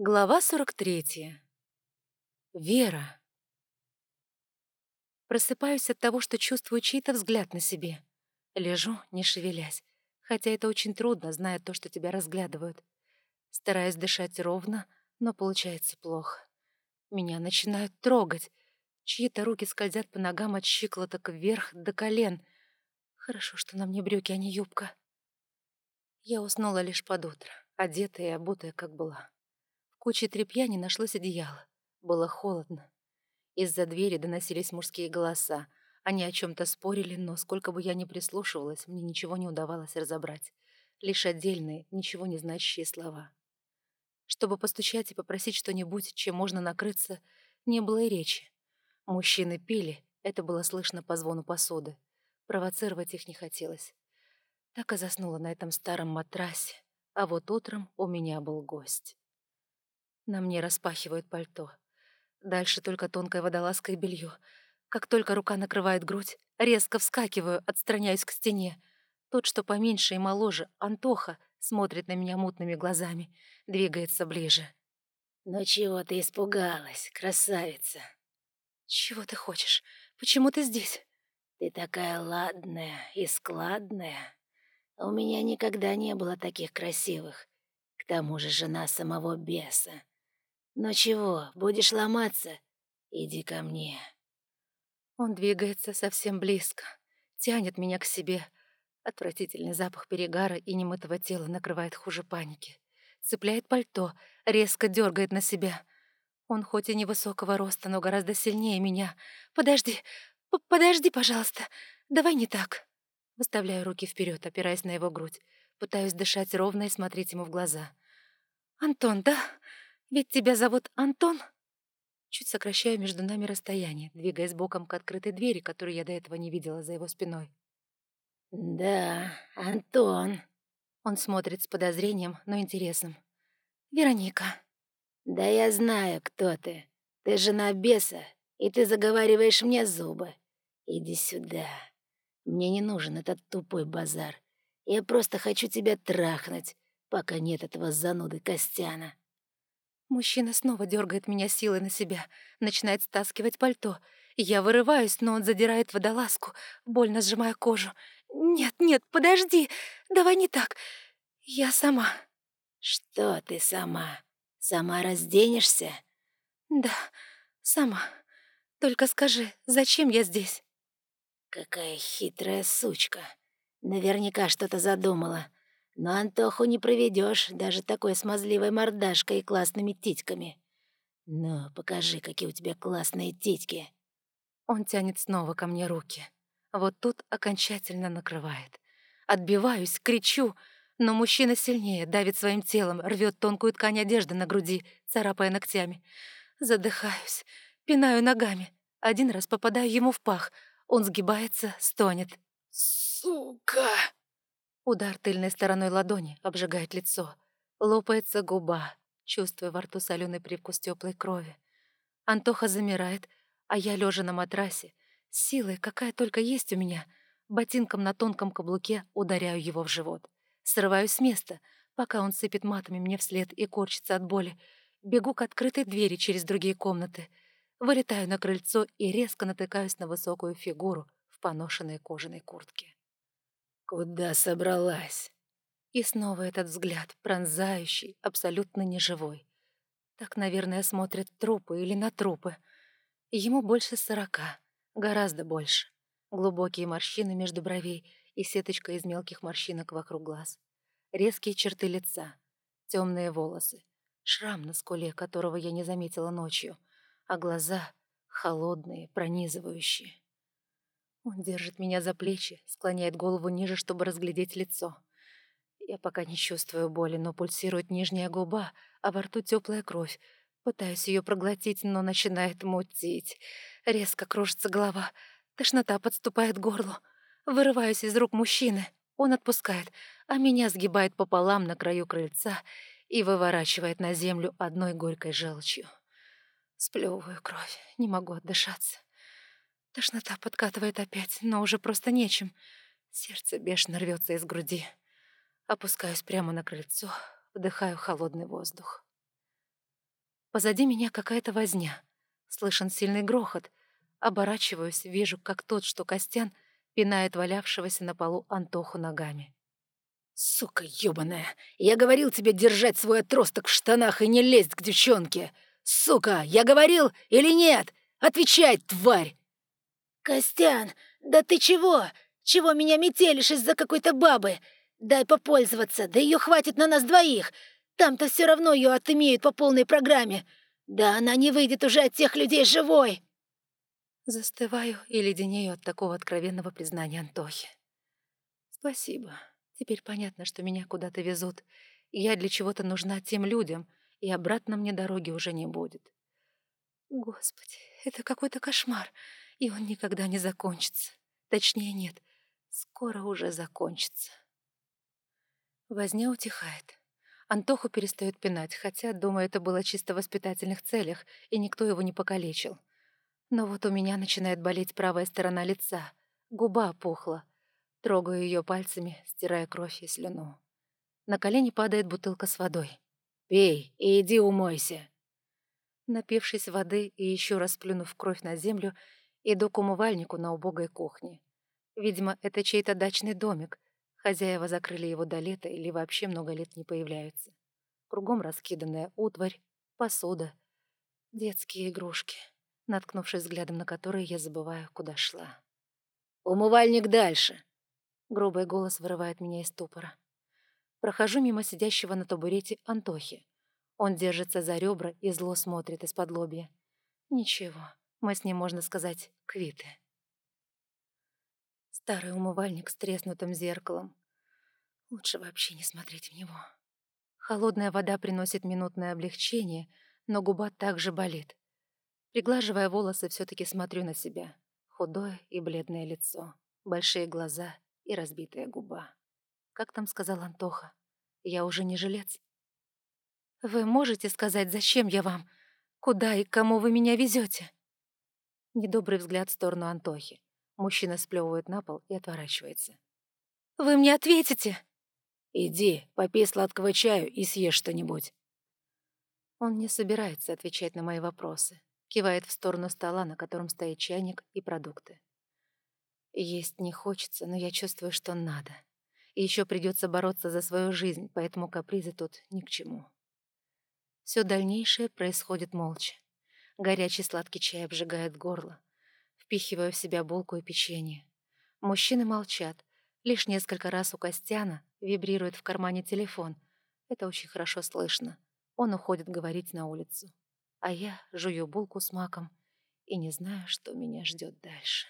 Глава 43. Вера. Просыпаюсь от того, что чувствую чей-то взгляд на себе. Лежу, не шевелясь, хотя это очень трудно, зная то, что тебя разглядывают. Стараюсь дышать ровно, но получается плохо. Меня начинают трогать. Чьи-то руки скользят по ногам от щиколоток вверх до колен. Хорошо, что на мне брюки, а не юбка. Я уснула лишь под утро, одетая и обутая, как была куче тряпья не нашлось одеяла. Было холодно. Из-за двери доносились мужские голоса. Они о чем-то спорили, но сколько бы я ни прислушивалась, мне ничего не удавалось разобрать. Лишь отдельные, ничего не значащие слова. Чтобы постучать и попросить что-нибудь, чем можно накрыться, не было и речи. Мужчины пили, это было слышно по звону посуды. Провоцировать их не хотелось. Так и заснула на этом старом матрасе, а вот утром у меня был гость. На мне распахивают пальто. Дальше только тонкая водолазка и белье. Как только рука накрывает грудь, резко вскакиваю, отстраняюсь к стене. Тот, что поменьше и моложе, Антоха, смотрит на меня мутными глазами, двигается ближе. «Ну чего ты испугалась, красавица?» «Чего ты хочешь? Почему ты здесь?» «Ты такая ладная и складная. У меня никогда не было таких красивых. К тому же жена самого беса. «Ну чего, будешь ломаться? Иди ко мне». Он двигается совсем близко, тянет меня к себе. Отвратительный запах перегара и немытого тела накрывает хуже паники. Цепляет пальто, резко дергает на себя. Он хоть и невысокого роста, но гораздо сильнее меня. «Подожди, подожди, пожалуйста, давай не так». Выставляю руки вперед, опираясь на его грудь. Пытаюсь дышать ровно и смотреть ему в глаза. «Антон, да? Ведь тебя зовут Антон?» Чуть сокращаю между нами расстояние, двигаясь боком к открытой двери, которую я до этого не видела за его спиной. «Да, Антон». Он смотрит с подозрением, но интересом. «Вероника». «Да я знаю, кто ты. Ты жена беса, и ты заговариваешь мне зубы. Иди сюда. Мне не нужен этот тупой базар. Я просто хочу тебя трахнуть, пока нет этого зануды Костяна». Мужчина снова дергает меня силой на себя, начинает стаскивать пальто. Я вырываюсь, но он задирает водолазку, больно сжимая кожу. «Нет, нет, подожди, давай не так. Я сама». «Что ты сама? Сама разденешься?» «Да, сама. Только скажи, зачем я здесь?» «Какая хитрая сучка. Наверняка что-то задумала. Но Антоху не проведешь даже такой смазливой мордашкой и классными титьками. Ну, покажи, какие у тебя классные титьки. Он тянет снова ко мне руки. Вот тут окончательно накрывает. Отбиваюсь, кричу, но мужчина сильнее, давит своим телом, рвет тонкую ткань одежды на груди, царапая ногтями. Задыхаюсь, пинаю ногами. Один раз попадаю ему в пах. Он сгибается, стонет. «Сука!» Удар тыльной стороной ладони обжигает лицо. Лопается губа, чувствуя во рту соленый привкус теплой крови. Антоха замирает, а я, лежа на матрасе, силой, какая только есть у меня, ботинком на тонком каблуке ударяю его в живот. Срываюсь с места, пока он сыпет матами мне вслед и корчится от боли. Бегу к открытой двери через другие комнаты. Вылетаю на крыльцо и резко натыкаюсь на высокую фигуру в поношенной кожаной куртке. «Куда собралась?» И снова этот взгляд, пронзающий, абсолютно неживой. Так, наверное, смотрят трупы или на трупы. Ему больше сорока, гораздо больше. Глубокие морщины между бровей и сеточка из мелких морщинок вокруг глаз. Резкие черты лица, темные волосы, шрам на скуле, которого я не заметила ночью, а глаза холодные, пронизывающие. Он держит меня за плечи, склоняет голову ниже, чтобы разглядеть лицо. Я пока не чувствую боли, но пульсирует нижняя губа, а во рту теплая кровь. Пытаюсь ее проглотить, но начинает мутить. Резко кружится голова. Тошнота подступает к горлу. Вырываюсь из рук мужчины. Он отпускает, а меня сгибает пополам на краю крыльца и выворачивает на землю одной горькой желчью. Сплевываю кровь, не могу отдышаться. Тошнота подкатывает опять, но уже просто нечем. Сердце бешено рвется из груди. Опускаюсь прямо на крыльцо, вдыхаю холодный воздух. Позади меня какая-то возня. Слышен сильный грохот. Оборачиваюсь, вижу, как тот, что Костян, пинает валявшегося на полу Антоху ногами. «Сука ёбаная! Я говорил тебе держать свой отросток в штанах и не лезть к девчонке! Сука, я говорил или нет? Отвечай, тварь!» «Костян, да ты чего? Чего меня метелишь из-за какой-то бабы? Дай попользоваться, да ее хватит на нас двоих. Там-то все равно ее отымеют по полной программе. Да она не выйдет уже от тех людей живой!» Застываю и леденею от такого откровенного признания Антохи. «Спасибо. Теперь понятно, что меня куда-то везут. Я для чего-то нужна тем людям, и обратно мне дороги уже не будет. Господи, это какой-то кошмар, и он никогда не закончится. Точнее, нет, скоро уже закончится». Возня утихает. Антоху перестает пинать, хотя, думаю, это было чисто в воспитательных целях, и никто его не покалечил. Но вот у меня начинает болеть правая сторона лица. Губа опухла. Трогаю ее пальцами, стирая кровь и слюну. На колени падает бутылка с водой. «Пей и иди умойся». Напившись воды и еще раз плюнув кровь на землю, иду к умывальнику на убогой кухне. Видимо, это чей-то дачный домик, Хозяева закрыли его до лета или вообще много лет не появляются. Кругом раскиданная утварь, посуда, детские игрушки, наткнувшись взглядом на которые, я забываю, куда шла. «Умывальник дальше!» Грубый голос вырывает меня из ступора. Прохожу мимо сидящего на табурете Антохи. Он держится за ребра и зло смотрит из-под лобья. Ничего, мы с ним, можно сказать, квиты. Старый умывальник с треснутым зеркалом. Лучше вообще не смотреть в него. Холодная вода приносит минутное облегчение, но губа также болит. Приглаживая волосы, все таки смотрю на себя. Худое и бледное лицо, большие глаза и разбитая губа. Как там сказал Антоха? Я уже не жилец. «Вы можете сказать, зачем я вам? Куда и кому вы меня везете? Недобрый взгляд в сторону Антохи. Мужчина сплевывает на пол и отворачивается. «Вы мне ответите!» «Иди, попей сладкого чаю и съешь что-нибудь». Он не собирается отвечать на мои вопросы. Кивает в сторону стола, на котором стоит чайник и продукты. Есть не хочется, но я чувствую, что надо. И еще придется бороться за свою жизнь, поэтому капризы тут ни к чему. Все дальнейшее происходит молча. Горячий сладкий чай обжигает горло впихивая в себя булку и печенье. Мужчины молчат. Лишь несколько раз у Костяна вибрирует в кармане телефон. Это очень хорошо слышно. Он уходит говорить на улицу. А я жую булку с маком и не знаю, что меня ждет дальше.